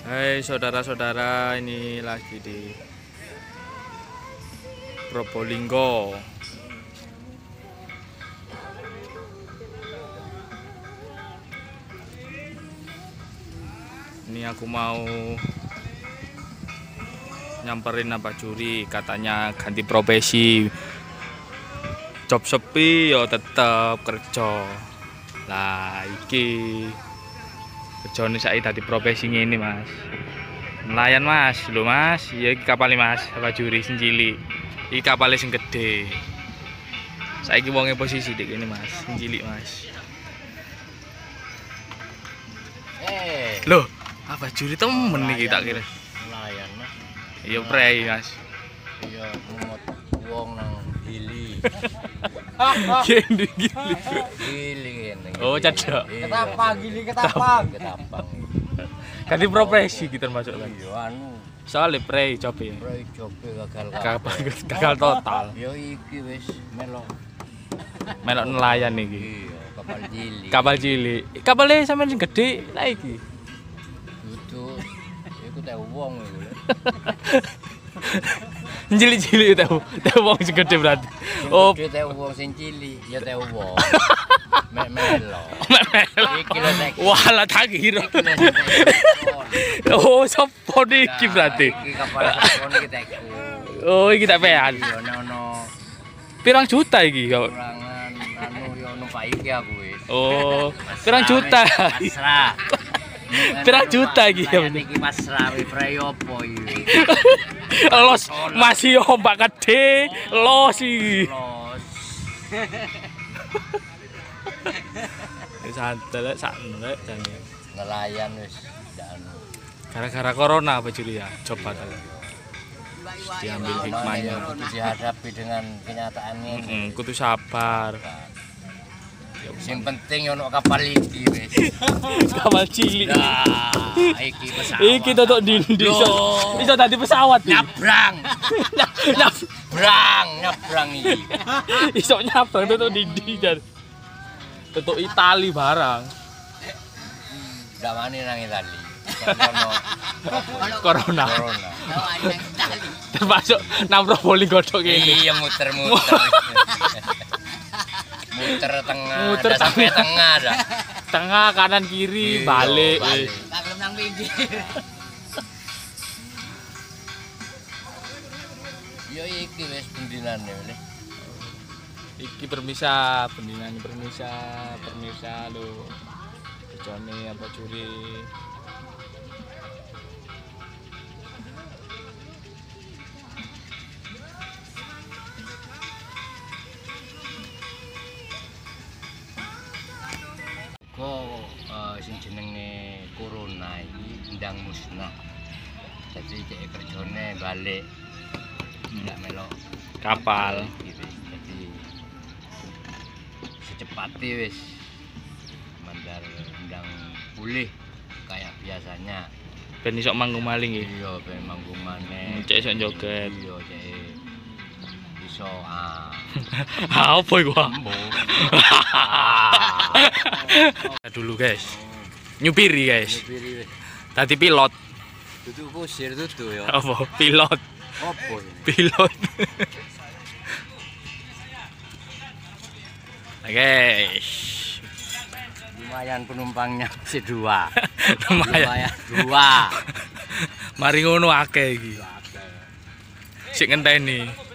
Hai saudara-saudara, ini lagi di Probolinggo. Ini aku mau nyamperin apa curi, katanya ganti profesi. Job sepi yo tetep kerja. Lah iki kerjane saiki dadi profesi ngene, Mas. Nelayan, Mas. Lho, Mas. Ya iki kapal Mas, apa juri sing cilik. Iki kapal sing gede. Saiki wonge posisi dik kene, Mas. Sing cilik, Mas. Eh, Loh, apa juri temen iki tak kira. nelayan mah. Iya prei, Mas. Iya, ngemot wong nang gili. Gini gini. Gili kene. Oh, cedok. Ketapang gili ketapang. Ketapang. Ganti profesi kita masuk lagi. Iya anu, Soalnya prei coba ya. proyek coba gagal Gagal, gagal total. Yo iki wis melo. Melok nelayan iki. Iya, kapal gili. Kapal cilik. Kapalnya sampean sing gede lah iki. Duduk. Iku teh wong iku. Cilik-cilik tau. Tau wong sing berarti. Oh, teh wong sing cilik, ya teh wong. Mek melo. Iki lho tek. Walah tak kira. Oh, sopo iki berarti? Iki iki. Oh, iki tak pean. Iya ono Pirang juta iki kok. kurangan anu yo numpak iki aku wis. Oh, pirang juta. Pasrah. Pirang juta iki ya, ya. Iki pasrah wi preyopo iki. Los masih ombak gede, los iki. Los. Santai, santai, santai. Nelayan wis anu. Gara-gara corona apa Juli ya? Coba kali. Diambil hikmahnya. Dihadapi dengan kenyataan ini. Mm, kudu sabar. Sing penting ono kapal iki wis. Kapal cilik. Nah, iki pesawat. Iki totok dindi iso. Iso dadi pesawat iki. nyabrang. Nyabrang, nyabrang iki. Iso nyabrang totok dindi jan. Totok Itali barang. Ndak wani nang Itali. Corona. corona. Termasuk nang Probolinggo ini. Iya muter-muter. Muter tengah, Muter ada sampai tengah. tengah ada. Tengah kanan kiri Iya, balik. balik. Tak belum nang pinggir. Yo iki wis bendinane wis. Iki permisa, bendinanya permisa, permisa lo. Kerjane apa curi. Sing jenenge corona iki ndang musnah. Jadi cek kerjane balik. Ndak melok Kapal. Jadi secepatnya wis mandar ndang pulih kayak biasanya. Ben iso manggung maling iki. Iya, ben manggung maneh. Cek iso joget. Iya, cek iso ah. Ah, apa iku? Dulu guys. Nyupiri guys. Nyupiri. Tadi pilot. Dudu kusir dudu ya. Apa? Pilot. Apa? Pilot. Guys. Lumayan penumpangnya si dua. Lumayan. dua. Mari ngono akeh iki. Sik ngenteni.